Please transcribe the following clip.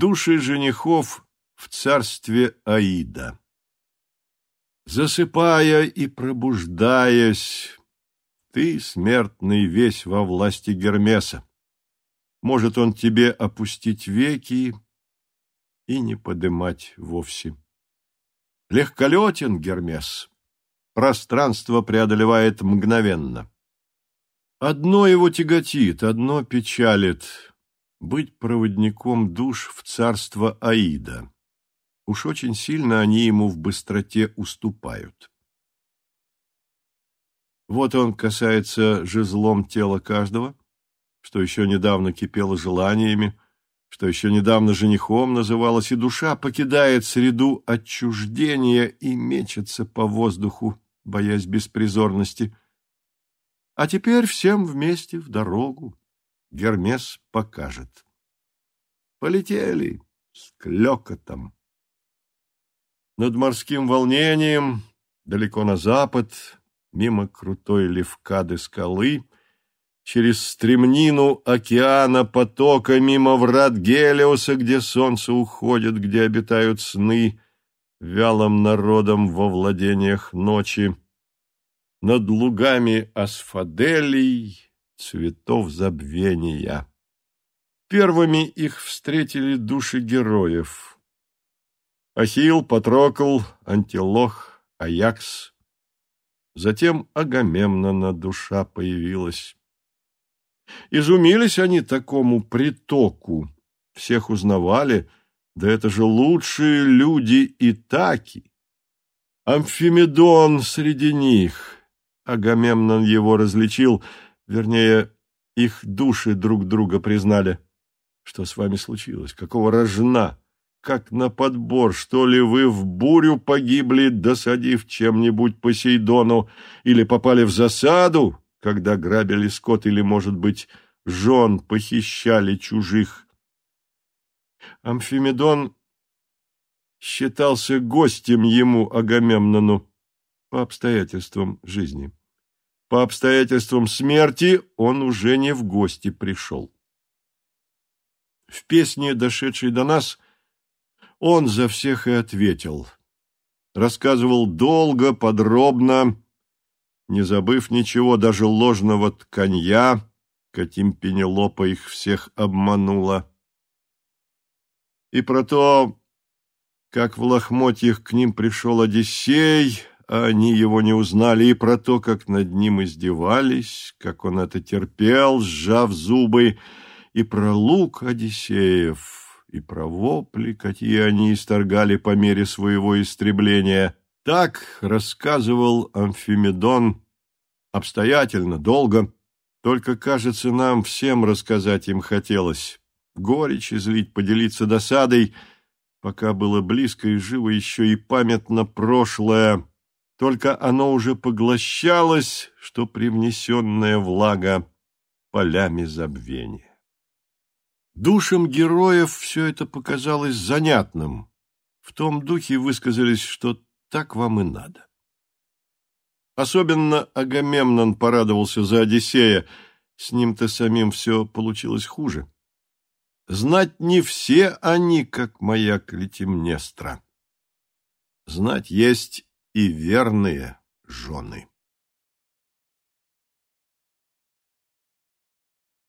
Души женихов в царстве Аида. Засыпая и пробуждаясь, ты, смертный, весь во власти Гермеса. Может он тебе опустить веки и не подымать вовсе. Легколетен Гермес, пространство преодолевает мгновенно. Одно его тяготит, одно печалит — быть проводником душ в царство Аида. Уж очень сильно они ему в быстроте уступают. Вот он касается жезлом тела каждого, что еще недавно кипело желаниями, что еще недавно женихом называлась, и душа покидает среду отчуждения и мечется по воздуху, боясь беспризорности. А теперь всем вместе в дорогу Гермес покажет. Полетели с клёкотом. Над морским волнением, далеко на запад, мимо крутой левкады скалы, через стремнину океана потока, мимо врат Гелиоса, где солнце уходит, где обитают сны, вялым народом во владениях ночи, над лугами асфаделей, цветов забвения. Первыми их встретили души героев — Ахилл, Патрокл, Антилох, Аякс. Затем Агамемнона душа появилась. Изумились они такому притоку, всех узнавали, да это же лучшие люди Итаки. Амфимедон среди них. Агамемнон его различил, вернее, их души друг друга признали. Что с вами случилось? Какого рожна? как на подбор, что ли вы в бурю погибли, досадив чем-нибудь Посейдону, или попали в засаду, когда грабили скот, или, может быть, жен похищали чужих. Амфимедон считался гостем ему, Агамемнону, по обстоятельствам жизни. По обстоятельствам смерти он уже не в гости пришел. В песне, дошедшей до нас, он за всех и ответил. Рассказывал долго, подробно, не забыв ничего, даже ложного тканья, каким Пенелопа их всех обманула. И про то, как в лохмотьях к ним пришел Одиссей, а они его не узнали, и про то, как над ним издевались, как он это терпел, сжав зубы, и про лук Одиссеев, и про вопли, какие они исторгали по мере своего истребления. Так рассказывал Амфимедон обстоятельно, долго, только, кажется, нам всем рассказать им хотелось. Горечь излить, поделиться досадой, пока было близко и живо еще и памятно прошлое, только оно уже поглощалось, что привнесенная влага полями забвения. Душам героев все это показалось занятным. В том духе высказались, что так вам и надо. Особенно Агамемнон порадовался за Одиссея, с ним-то самим все получилось хуже. Знать не все они, как моя Клетимнестра. Знать есть и верные жены.